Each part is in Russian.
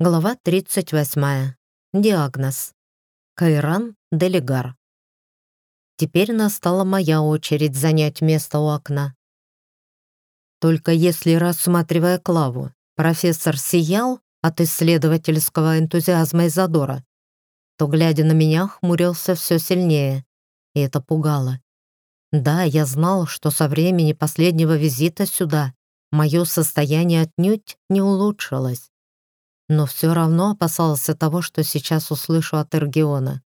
Глава 38. Диагноз. Кайран Делигар. Теперь настала моя очередь занять место у окна. Только если, рассматривая Клаву, профессор сиял от исследовательского энтузиазма и задора, то, глядя на меня, хмурился все сильнее, и это пугало. Да, я знал, что со времени последнего визита сюда мое состояние отнюдь не улучшилось но все равно опасался того, что сейчас услышу от Эргиона.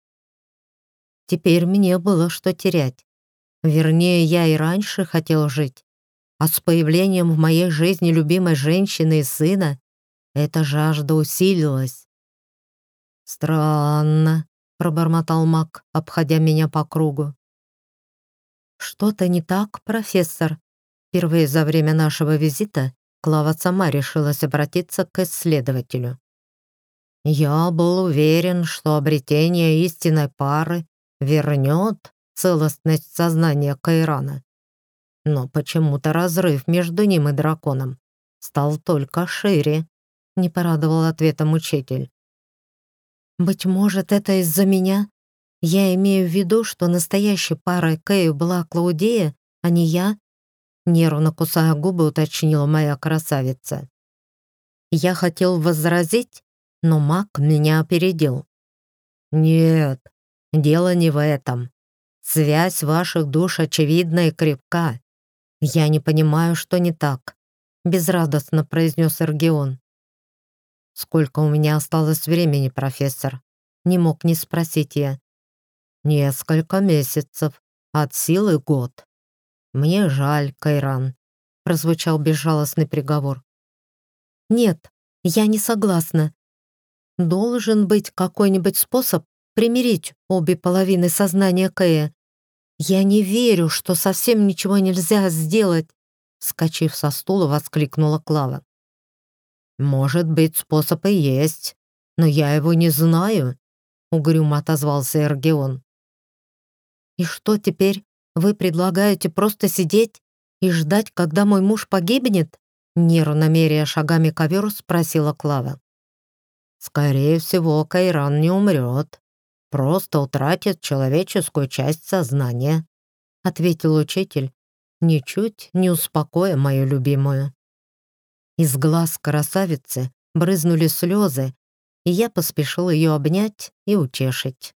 Теперь мне было что терять. Вернее, я и раньше хотел жить. А с появлением в моей жизни любимой женщины и сына эта жажда усилилась. «Странно», — пробормотал маг, обходя меня по кругу. «Что-то не так, профессор?» Впервые за время нашего визита Клава сама решилась обратиться к исследователю. «Я был уверен, что обретение истинной пары вернет целостность сознания Кайрана. Но почему-то разрыв между ним и драконом стал только шире», — не порадовал ответом учитель. «Быть может, это из-за меня? Я имею в виду, что настоящей парой Кэю была Клаудея, а не я?» Нервно кусая губы, уточнила моя красавица. Я хотел возразить, но маг меня опередил. «Нет, дело не в этом. Связь ваших душ очевидна и крепка. Я не понимаю, что не так», — безрадостно произнес Эргион. «Сколько у меня осталось времени, профессор?» Не мог не спросить я. «Несколько месяцев, от силы год». «Мне жаль, Кайран», — прозвучал безжалостный приговор. «Нет, я не согласна. Должен быть какой-нибудь способ примирить обе половины сознания Кэя. Я не верю, что совсем ничего нельзя сделать», — скачив со стула, воскликнула Клава. «Может быть, способ и есть, но я его не знаю», — угрюмо отозвался Эргион. «И что теперь?» Вы предлагаете просто сидеть и ждать, когда мой муж погибнет?» Нервно меряя шагами ковер, спросила Клава. «Скорее всего, Кайран не умрет. Просто утратит человеческую часть сознания», ответил учитель, ничуть не успокоя мою любимую. Из глаз красавицы брызнули слезы, и я поспешил ее обнять и утешить.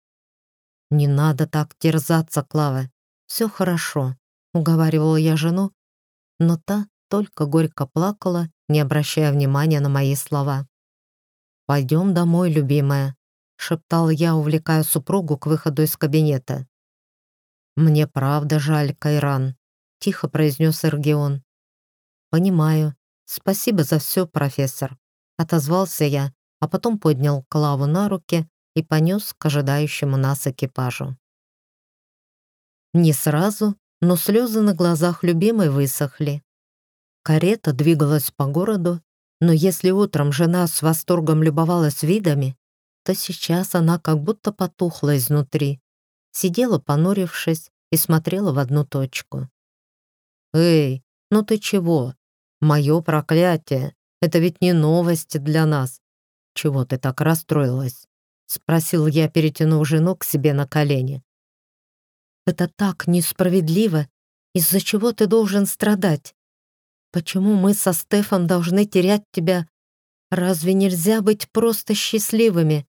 «Не надо так терзаться, Клава все хорошо», — уговаривала я жену, но та только горько плакала, не обращая внимания на мои слова. «Пойдем домой, любимая», — шептал я, увлекая супругу к выходу из кабинета. «Мне правда жаль, Кайран», — тихо произнес Эргион. «Понимаю. Спасибо за все, профессор», — отозвался я, а потом поднял Клаву на руки и понес к ожидающему нас экипажу. Не сразу, но слезы на глазах любимой высохли. Карета двигалась по городу, но если утром жена с восторгом любовалась видами, то сейчас она как будто потухла изнутри, сидела понурившись и смотрела в одну точку. «Эй, ну ты чего? Мое проклятие! Это ведь не новости для нас. Чего ты так расстроилась?» — спросил я, перетянув жену к себе на колени. Это так несправедливо. Из-за чего ты должен страдать? Почему мы со Стефом должны терять тебя? Разве нельзя быть просто счастливыми?»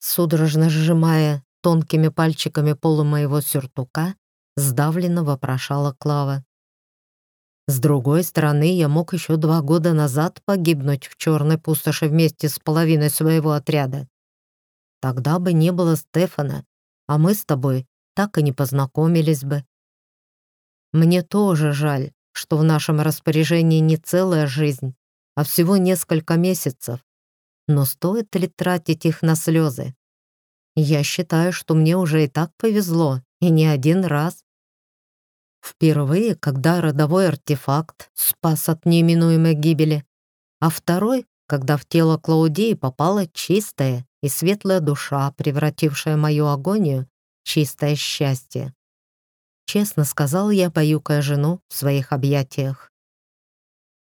Судорожно сжимая тонкими пальчиками полу моего сюртука, сдавленно вопрошала Клава. С другой стороны, я мог еще два года назад погибнуть в черной пустоши вместе с половиной своего отряда. Тогда бы не было Стефана, а мы с тобой так и не познакомились бы. Мне тоже жаль, что в нашем распоряжении не целая жизнь, а всего несколько месяцев. Но стоит ли тратить их на слезы? Я считаю, что мне уже и так повезло, и не один раз. Впервые, когда родовой артефакт спас от неименуемой гибели, а второй, когда в тело Клаудии попала чистая и светлая душа, превратившая мою агонию чистое счастье. Честно сказал я, поюкая жену в своих объятиях.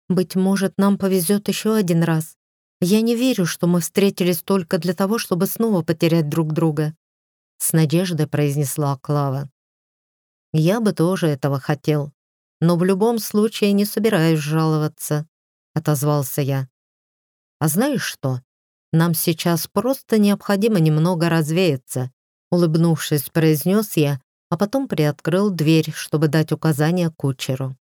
«Быть может, нам повезет еще один раз. Я не верю, что мы встретились только для того, чтобы снова потерять друг друга», — с надеждой произнесла Клава. «Я бы тоже этого хотел, но в любом случае не собираюсь жаловаться», — отозвался я. «А знаешь что? Нам сейчас просто необходимо немного развеяться», — улыбнувшись, произнес я, а потом приоткрыл дверь, чтобы дать указание кучеру.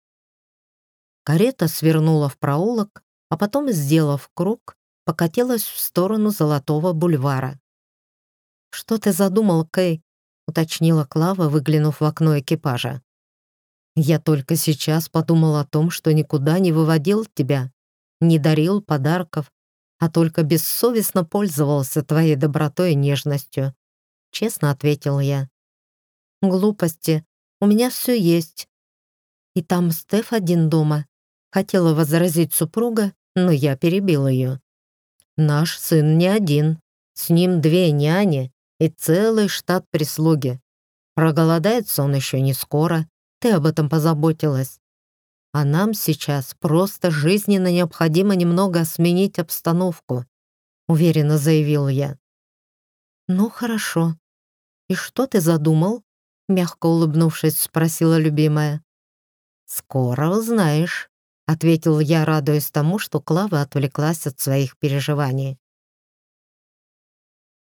Карета свернула в проулок, а потом, сделав круг, покатилась в сторону Золотого бульвара. «Что ты задумал, Кэй?» — уточнила Клава, выглянув в окно экипажа. «Я только сейчас подумал о том, что никуда не выводил тебя, не дарил подарков, а только бессовестно пользовался твоей добротой и нежностью», — честно ответил я. «Глупости. У меня все есть. И там Стеф один дома». Хотела возразить супруга, но я перебил ее. Наш сын не один. С ним две няни и целый штат прислуги. Проголодается он еще не скоро. Ты об этом позаботилась. А нам сейчас просто жизненно необходимо немного сменить обстановку», — уверенно заявил я. «Ну, хорошо. И что ты задумал?» — мягко улыбнувшись, спросила любимая. «Скоро узнаешь», — ответил я, радуясь тому, что Клава отвлеклась от своих переживаний.